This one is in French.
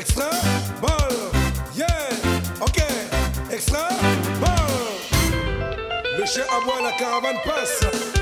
Extra, ball, yeah, ok, extra, ball. Le chien aboie, la caravane passe.